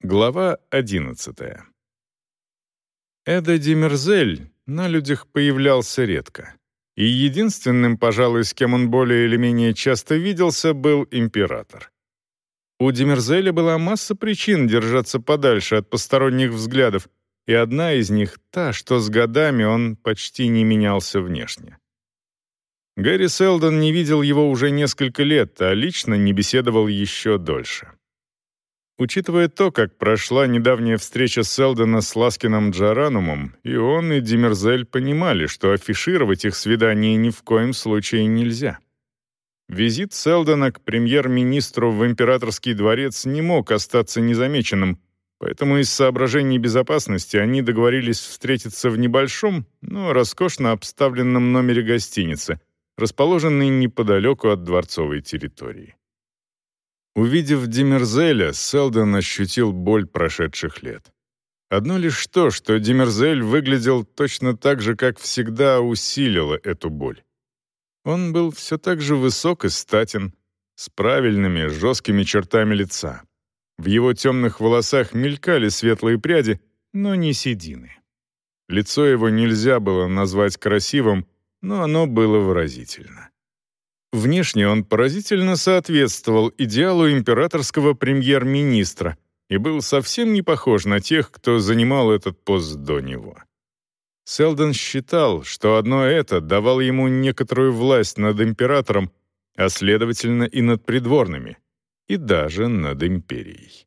Глава 11. Эда Демерзель на людях появлялся редко. И единственным, пожалуй, с кем он более или менее часто виделся, был император. У Демерзеля была масса причин держаться подальше от посторонних взглядов, и одна из них — та, что с годами он почти не менялся внешне. Гэри Селдон не видел его уже несколько лет, а лично не беседовал еще дольше. Учитывая то, как прошла недавняя встреча Селдона с Ласкином Джаранумом, и он, и Демерзель понимали, что афишировать их свидание ни в коем случае нельзя. Визит Селдона к премьер-министру в императорский дворец не мог остаться незамеченным, поэтому из соображений безопасности они договорились встретиться в небольшом, но роскошно обставленном номере гостиницы, расположенной неподалеку от дворцовой территории. Увидев Демерзеля, Селдон ощутил боль прошедших лет. Одно лишь то, что Демерзель выглядел точно так же, как всегда, усилило эту боль. Он был все так же высок и статен, с правильными, жесткими чертами лица. В его темных волосах мелькали светлые пряди, но не седины. Лицо его нельзя было назвать красивым, но оно было выразительно. Внешне он поразительно соответствовал идеалу императорского премьер-министра и был совсем не похож на тех, кто занимал этот пост до него. Селдон считал, что одно это давало ему некоторую власть над императором, а следовательно и над придворными, и даже над империей.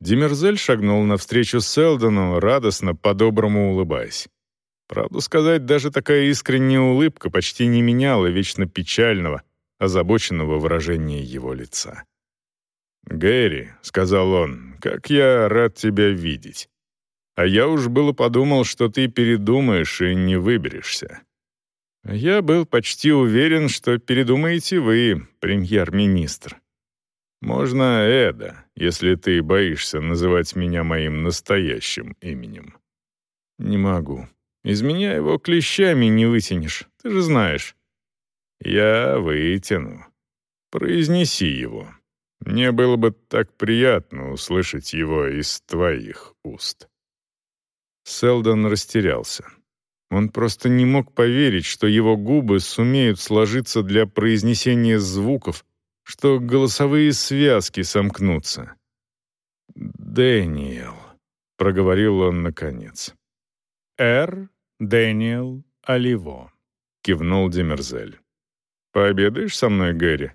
Демерзель шагнул навстречу Селдону, радостно, по-доброму улыбаясь. Правду сказать, даже такая искренняя улыбка почти не меняла вечно печального, озабоченного выражения его лица. «Гэри», — сказал он, — «как я рад тебя видеть. А я уж было подумал, что ты передумаешь и не выберешься». «Я был почти уверен, что передумаете вы, премьер-министр. Можно Эда, если ты боишься называть меня моим настоящим именем». «Не могу», из меня его клещами не вытянешь, ты же знаешь». «Я вытяну. Произнеси его. Мне было бы так приятно услышать его из твоих уст». Селдон растерялся. Он просто не мог поверить, что его губы сумеют сложиться для произнесения звуков, что голосовые связки сомкнутся. «Дэниел», — проговорил он наконец. «Р «Дэниел Оливо», — кивнул Демерзель. «Пообедаешь со мной, Гэри?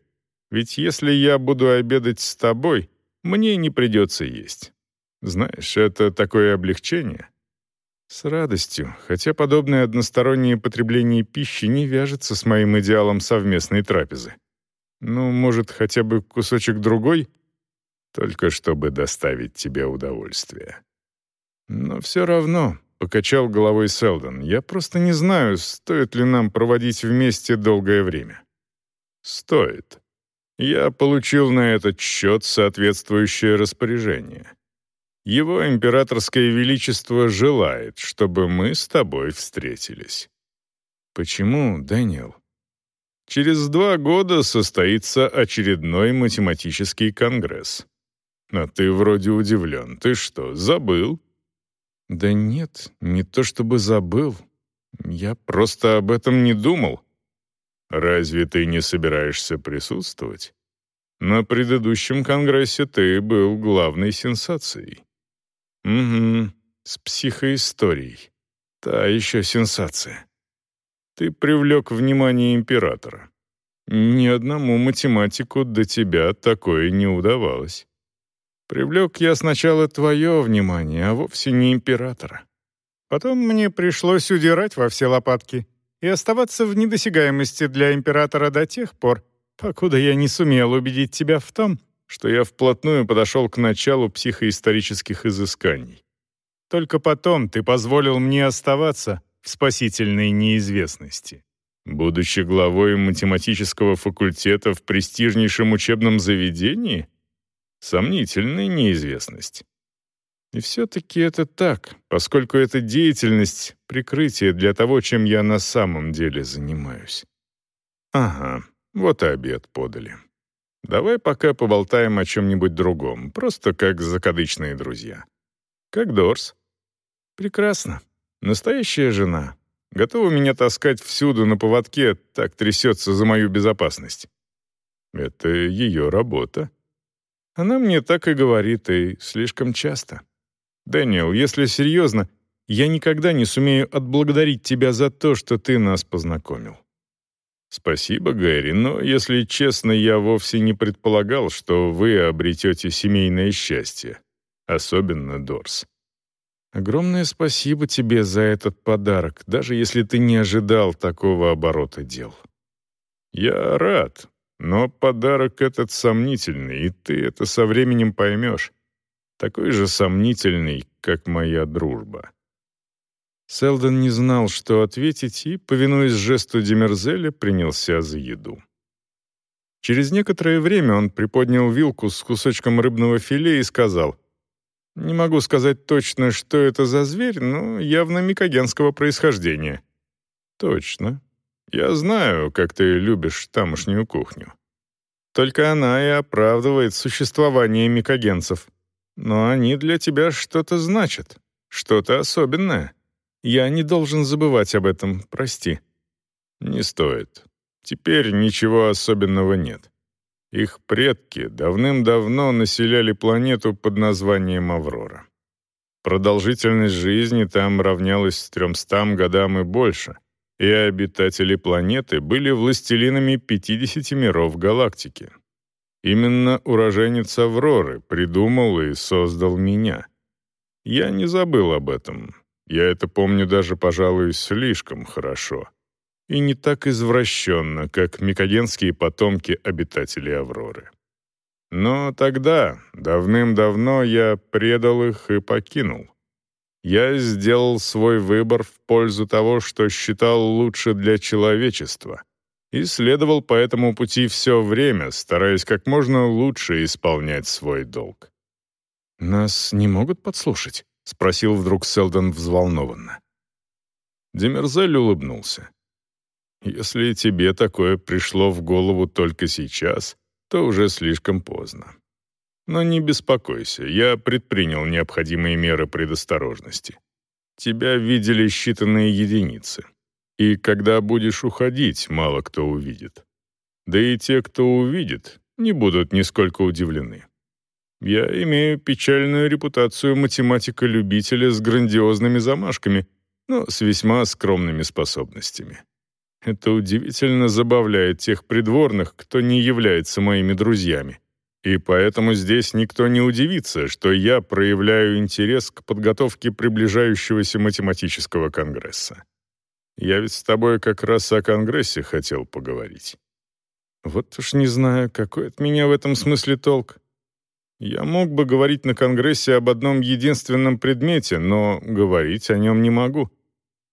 Ведь если я буду обедать с тобой, мне не придется есть. Знаешь, это такое облегчение». «С радостью, хотя подобное одностороннее потребление пищи не вяжется с моим идеалом совместной трапезы. Ну, может, хотя бы кусочек другой?» «Только чтобы доставить тебе удовольствие». «Но все равно, Покачал головой Селдон. «Я просто не знаю, стоит ли нам проводить вместе долгое время». «Стоит. Я получил на этот счет соответствующее распоряжение. Его императорское величество желает, чтобы мы с тобой встретились». «Почему, Дэниел?» Через два года состоится очередной математический конгресс. А ты вроде удивлен. Ты что, забыл? «Да нет, не то чтобы забыл. Я просто об этом не думал». «Разве ты не собираешься присутствовать? На предыдущем конгрессе ты был главной сенсацией». «Угу, с психоисторией. Та еще сенсация. Ты привлек внимание императора. Ни одному математику до тебя такое не удавалось». Привлек я сначала твое внимание, а вовсе не императора. Потом мне пришлось удирать во все лопатки и оставаться в недосягаемости для императора до тех пор, покуда я не сумел убедить тебя в том, что я вплотную подошел к началу психоисторических изысканий. Только потом ты позволил мне оставаться в спасительной неизвестности. Будучи главой математического факультета в престижнейшем учебном заведении — Сомнительная неизвестность. И все-таки это так, поскольку эта деятельность — прикрытие для того, чем я на самом деле занимаюсь. Ага, вот и обед подали. Давай пока поболтаем о чем-нибудь другом, просто как закадычные друзья. Как Дорс? Прекрасно. Настоящая жена. Готова меня таскать всюду на поводке, так трясется за мою безопасность. Это ее работа. Она мне так и говорит, и слишком часто. Дэниел, если серьезно, я никогда не сумею отблагодарить тебя за то, что ты нас познакомил. Спасибо, Гэри, но, если честно, я вовсе не предполагал, что вы обретете семейное счастье. Особенно Дорс. Огромное спасибо тебе за этот подарок, даже если ты не ожидал такого оборота дел. Я рад, но подарок этот сомнительный, и ты это со временем поймешь. Такой же сомнительный, как моя дружба. Селдон не знал, что ответить, и, повинуясь жесту Демерзеля, принялся за еду. Через некоторое время он приподнял вилку с кусочком рыбного филе и сказал, «Не могу сказать точно, что это за зверь, но явно микогенского происхождения». «Точно. Я знаю, как ты любишь тамошнюю кухню. Только она и оправдывает существование микогенцев. Но они для тебя что-то значат, что-то особенное». Я не должен забывать об этом, прости». «Не стоит. Теперь ничего особенного нет. Их предки давным-давно населяли планету под названием Аврора. Продолжительность жизни там равнялась 300 годам и больше, и обитатели планеты были властелинами 50 миров галактики. Именно уроженец Авроры придумал и создал меня. Я не забыл об этом, я это помню даже, пожалуй, слишком хорошо. И не так извращенно, как микоденские потомки обитателей Авроры. Но тогда, давным-давно, я предал их и покинул. Я сделал свой выбор в пользу того, что считал лучше для человечества, и следовал по этому пути все время, стараясь как можно лучше исполнять свой долг. «Нас не могут подслушать?» — спросил вдруг Селдон взволнованно. Демерзель улыбнулся. «Если тебе такое пришло в голову только сейчас, то уже слишком поздно. Но не беспокойся, я предпринял необходимые меры предосторожности. Тебя видели считанные единицы. И когда будешь уходить, мало кто увидит. Да и те, кто увидит, не будут нисколько удивлены. Я имею печальную репутацию математика-любителя с грандиозными замашками, но с весьма скромными способностями. Это удивительно забавляет тех придворных, кто не является моими друзьями. И поэтому здесь никто не удивится, что я проявляю интерес к подготовке приближающегося математического конгресса. Я ведь с тобой как раз о конгрессе хотел поговорить. Вот уж не знаю, какой от меня в этом смысле толк. Я мог бы говорить на Конгрессе об одном единственном предмете, но говорить о нем не могу.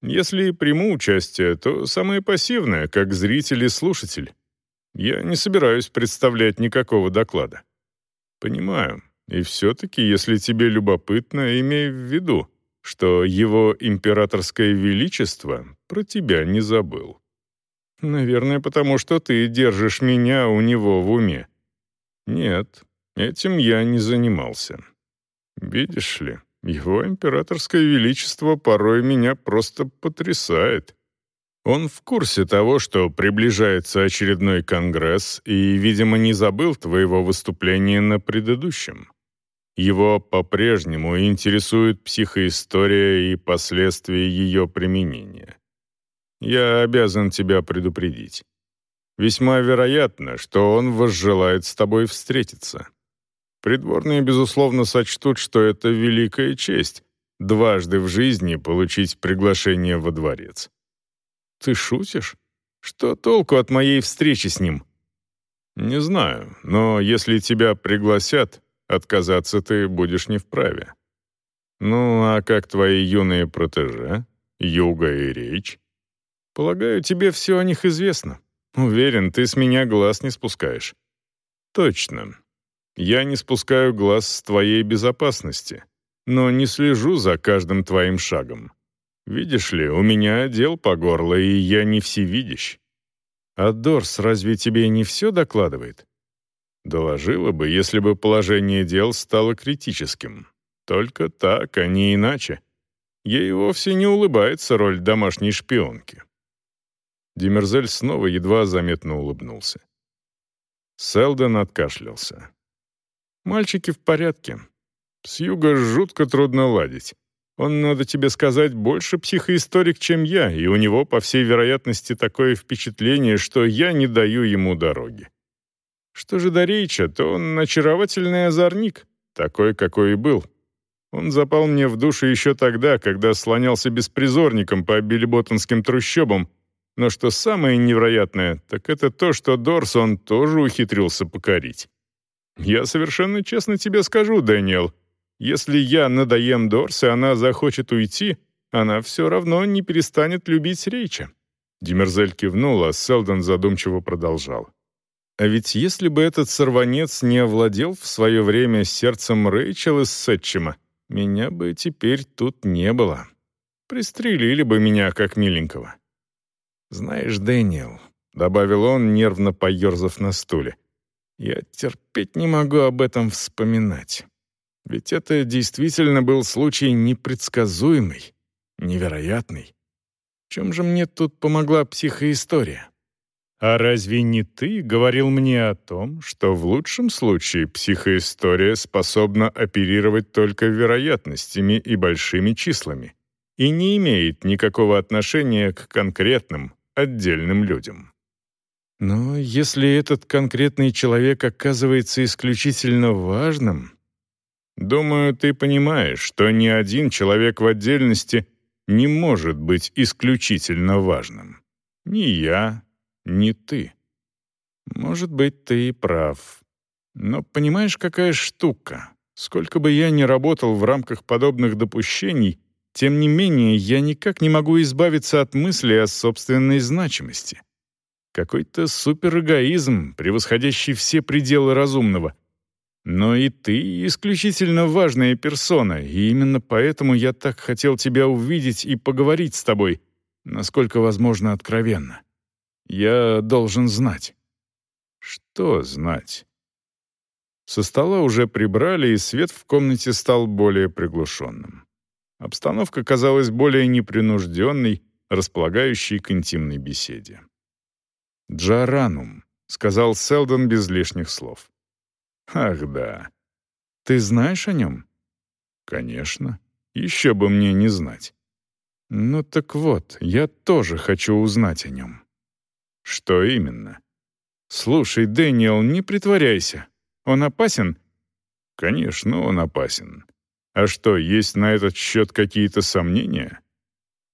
Если приму участие, то самое пассивное, как зритель и слушатель. Я не собираюсь представлять никакого доклада. Понимаю. И все-таки, если тебе любопытно, имей в виду, что его императорское величество про тебя не забыл. Наверное, потому что ты держишь меня у него в уме. Нет, Этим я не занимался. Видишь ли, его императорское величество порой меня просто потрясает. Он в курсе того, что приближается очередной конгресс, и, видимо, не забыл твоего выступления на предыдущем. Его по-прежнему интересует психоистория и последствия ее применения. Я обязан тебя предупредить. Весьма вероятно, что он возжелает с тобой встретиться. Придворные, безусловно, сочтут, что это великая честь — дважды в жизни получить приглашение во дворец. Ты шутишь? Что толку от моей встречи с ним? Не знаю, но если тебя пригласят, отказаться ты будешь не вправе. Ну, а как твои юные протеже, Юга и Речь? Полагаю, тебе все о них известно. Уверен, ты с меня глаз не спускаешь. Точно. Я не спускаю глаз с твоей безопасности, но не слежу за каждым твоим шагом. Видишь ли, у меня дел по горло, и я не всевидящ. А Дорс разве тебе не все докладывает? Доложила бы, если бы положение дел стало критическим. Только так, а не иначе. Ей вовсе не улыбается роль домашней шпионки. Демерзель снова едва заметно улыбнулся. Селдон откашлялся. «Мальчики в порядке. С юга жутко трудно ладить. Он, надо тебе сказать, больше психоисторик, чем я, и у него, по всей вероятности, такое впечатление, что я не даю ему дороги. Что же до Рейча, то он очаровательный озорник, такой, какой и был. Он запал мне в душу еще тогда, когда слонялся беспризорником по билиботтонским трущобам, но что самое невероятное, так это то, что Дорс он тоже ухитрился покорить. Я совершенно честно тебе скажу, Дэниел, если я надоем Дорс, и она захочет уйти, она все равно не перестанет любить Рейча». Демерзель кивнул, а Селдон задумчиво продолжал. «А ведь если бы этот сорванец не овладел в свое время сердцем Рэйчел из Сетчима, меня бы теперь тут не было. Пристрелили бы меня, как миленького». «Знаешь, Дэниел», — добавил он, нервно поерзав на стуле, «я терпеть не могу об этом вспоминать. Ведь это действительно был случай непредсказуемый, невероятный. В чем же мне тут помогла психоистория? А разве не ты говорил мне о том, что в лучшем случае психоистория способна оперировать только вероятностями и большими числами и не имеет никакого отношения к конкретным, отдельным людям? Но если этот конкретный человек оказывается исключительно важным, Думаю, ты понимаешь, что ни один человек в отдельности не может быть исключительно важным. Ни я, ни ты. Может быть, ты и прав. Но понимаешь, какая штука? Сколько бы я ни работал в рамках подобных допущений, тем не менее я никак не могу избавиться от мысли о собственной значимости. Какой-то суперэгоизм, превосходящий все пределы разумного — но и ты исключительно важная персона, и именно поэтому я так хотел тебя увидеть и поговорить с тобой, насколько возможно откровенно. Я должен знать». «Что знать?» Со стола уже прибрали, и свет в комнате стал более приглушенным. Обстановка казалась более непринужденной, располагающей к интимной беседе. «Джаранум», — сказал Селдон без лишних слов. Ах да. Ты знаешь о нем? Конечно. Еще бы мне не знать. Ну так вот, я тоже хочу узнать о нем. Что именно? Слушай, Дэниел, не притворяйся. Он опасен? Конечно, он опасен. А что, есть на этот счет какие-то сомнения?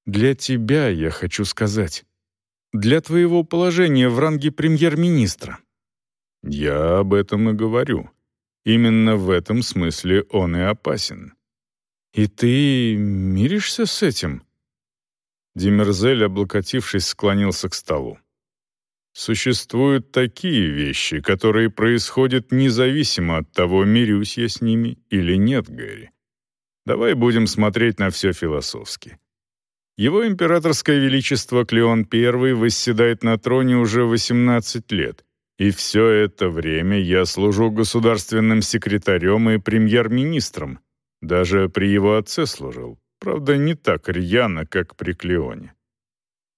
Для тебя, я хочу сказать. Для твоего положения в ранге премьер-министра. Я об этом и говорю. Именно в этом смысле он и опасен. И ты миришься с этим? Демерзель, облокотившись, склонился к столу. Существуют такие вещи, которые происходят независимо от того, мирюсь я с ними или нет, Гэри. Давай будем смотреть на все философски. Его императорское величество Клеон I восседает на троне уже 18 лет, и все это время я служу государственным секретарем и премьер-министром. Даже при его отце служил. Правда, не так рьяно, как при Клеоне.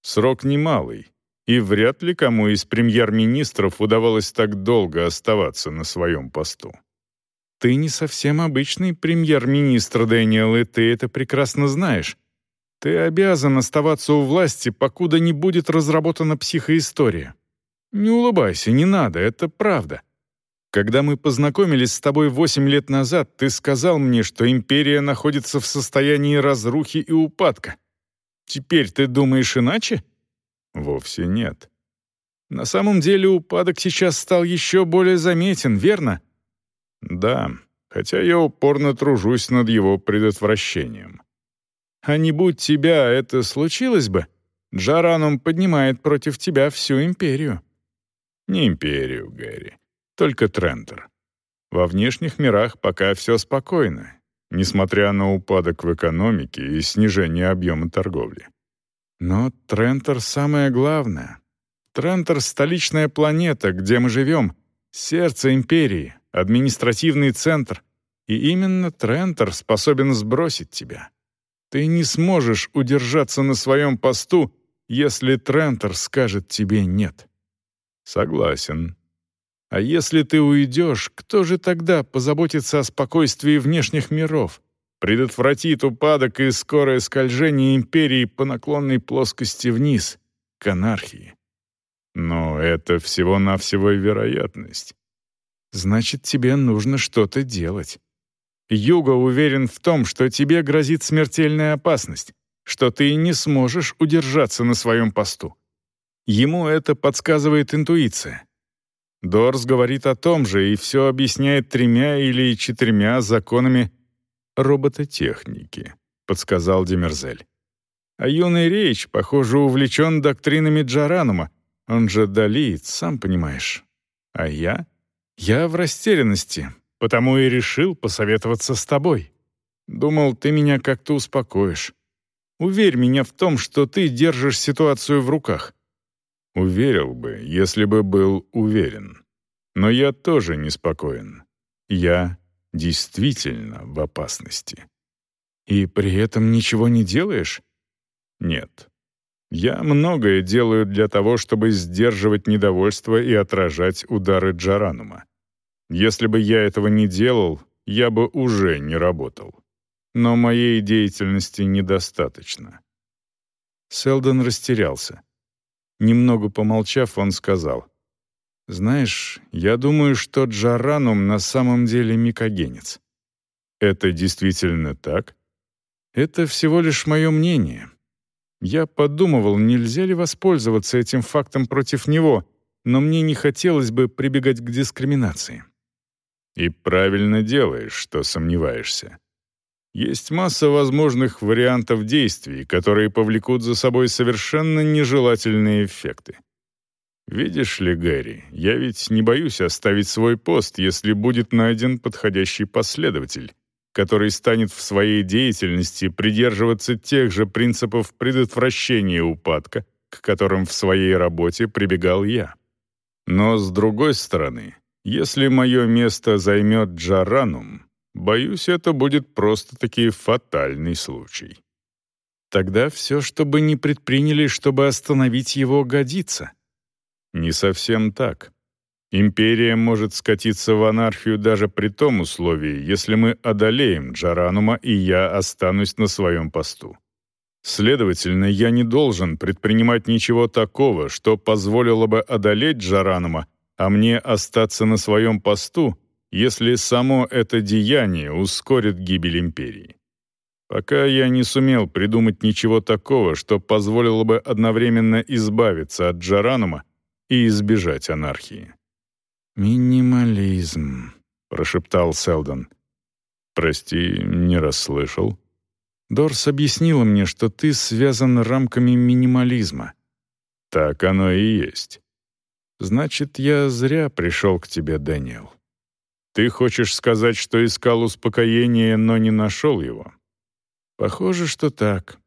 Срок немалый, и вряд ли кому из премьер-министров удавалось так долго оставаться на своем посту. Ты не совсем обычный премьер-министр, Дэниел, и ты это прекрасно знаешь. Ты обязан оставаться у власти, покуда не будет разработана психоистория. Не улыбайся, не надо, это правда. Когда мы познакомились с тобой восемь лет назад, ты сказал мне, что империя находится в состоянии разрухи и упадка. Теперь ты думаешь иначе? Вовсе нет. На самом деле упадок сейчас стал еще более заметен, верно? Да, хотя я упорно тружусь над его предотвращением. А не будь тебя, это случилось бы? Джараном поднимает против тебя всю империю. Не империю, Гэри. Только Трентер. Во внешних мирах пока все спокойно, несмотря на упадок в экономике и снижение объема торговли. Но Трентер самое главное. Трентер — столичная планета, где мы живем, Сердце империи, административный центр. И именно Трентер способен сбросить тебя. Ты не сможешь удержаться на своем посту, если Трентер скажет тебе «нет». Согласен. А если ты уйдешь, кто же тогда позаботится о спокойствии внешних миров, предотвратит упадок и скорое скольжение империи по наклонной плоскости вниз, к анархии? Но это всего-навсего вероятность. Значит, тебе нужно что-то делать. Юга уверен в том, что тебе грозит смертельная опасность, что ты не сможешь удержаться на своем посту. Ему это подсказывает интуиция. Дорс говорит о том же и все объясняет тремя или четырьмя законами робототехники, подсказал Демерзель. А юный Рейч, похоже, увлечен доктринами Джаранума, он же Далит, сам понимаешь. А я? Я в растерянности, потому и решил посоветоваться с тобой. Думал, ты меня как-то успокоишь. Уверь меня в том, что ты держишь ситуацию в руках. Уверил бы, если бы был уверен. Но я тоже неспокоен. Я действительно в опасности. И при этом ничего не делаешь? Нет. Я многое делаю для того, чтобы сдерживать недовольство и отражать удары Джаранума. Если бы я этого не делал, я бы уже не работал. Но моей деятельности недостаточно. Селдон растерялся. Немного помолчав, он сказал, «Знаешь, я думаю, что Джаранум на самом деле микогенец». «Это действительно так?» «Это всего лишь мое мнение. Я подумывал, нельзя ли воспользоваться этим фактом против него, но мне не хотелось бы прибегать к дискриминации. И правильно делаешь, что сомневаешься. Есть масса возможных вариантов действий, которые повлекут за собой совершенно нежелательные эффекты. Видишь ли, Гэри, я ведь не боюсь оставить свой пост, если будет найден подходящий последователь, который станет в своей деятельности придерживаться тех же принципов предотвращения упадка, к которым в своей работе прибегал я. Но, с другой стороны, если мое место займет Джаранум, боюсь, это будет просто-таки фатальный случай. Тогда все, что бы ни предприняли, чтобы остановить его, годится. Не совсем так. Империя может скатиться в анархию даже при том условии, если мы одолеем Джаранума, и я останусь на своем посту. Следовательно, я не должен предпринимать ничего такого, что позволило бы одолеть Джаранума, а мне остаться на своем посту, если само это деяние ускорит гибель империи. Пока я не сумел придумать ничего такого, что позволило бы одновременно избавиться от Джаранума и избежать анархии. «Минимализм», — прошептал Селдон. «Прости, не расслышал». «Дорс объяснила мне, что ты связан рамками минимализма». «Так оно и есть». «Значит, я зря пришел к тебе, Дэниел». «Ты хочешь сказать, что искал успокоения, но не нашел его?» «Похоже, что так».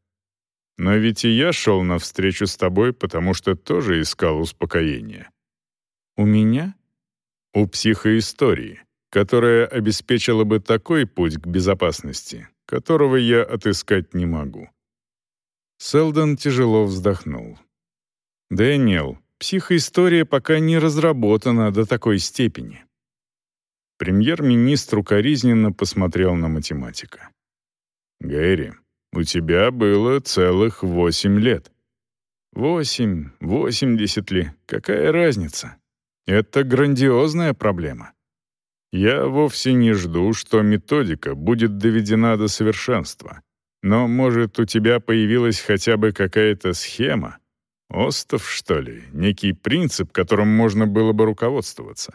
«Но ведь и я шел навстречу с тобой, потому что тоже искал успокоения». «У меня?» у психоистории, которая обеспечила бы такой путь к безопасности, которого я отыскать не могу. Селдон тяжело вздохнул. «Дэниел, психоистория пока не разработана до такой степени». Премьер-министр укоризненно посмотрел на математика. «Гэри, у тебя было целых восемь лет». «Восемь, восемьдесят ли, какая разница? Это грандиозная проблема. Я вовсе не жду, что методика будет доведена до совершенства. Но, может, у тебя появилась хотя бы какая-то схема? Остов, что ли? Некий принцип, которым можно было бы руководствоваться?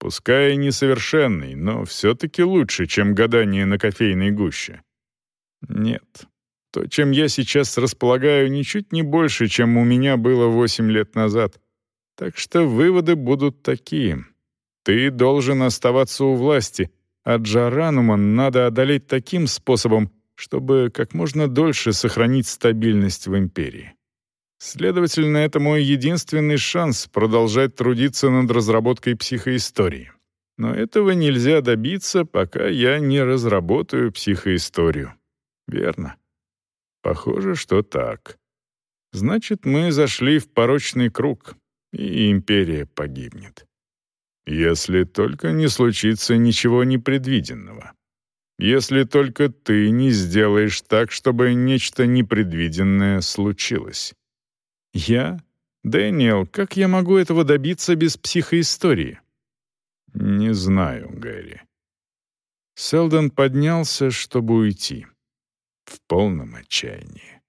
Пускай несовершенный, но все-таки лучше, чем гадание на кофейной гуще. Нет. То, чем я сейчас располагаю, ничуть не больше, чем у меня было восемь лет назад — так что выводы будут такие. Ты должен оставаться у власти, а Джаранума надо одолеть таким способом, чтобы как можно дольше сохранить стабильность в империи. Следовательно, это мой единственный шанс продолжать трудиться над разработкой психоистории. Но этого нельзя добиться, пока я не разработаю психоисторию. Верно? Похоже, что так. Значит, мы зашли в порочный круг, и империя погибнет. Если только не случится ничего непредвиденного. Если только ты не сделаешь так, чтобы нечто непредвиденное случилось. Я? Дэниел, как я могу этого добиться без психоистории? Не знаю, Гэри. Селдон поднялся, чтобы уйти. В полном отчаянии.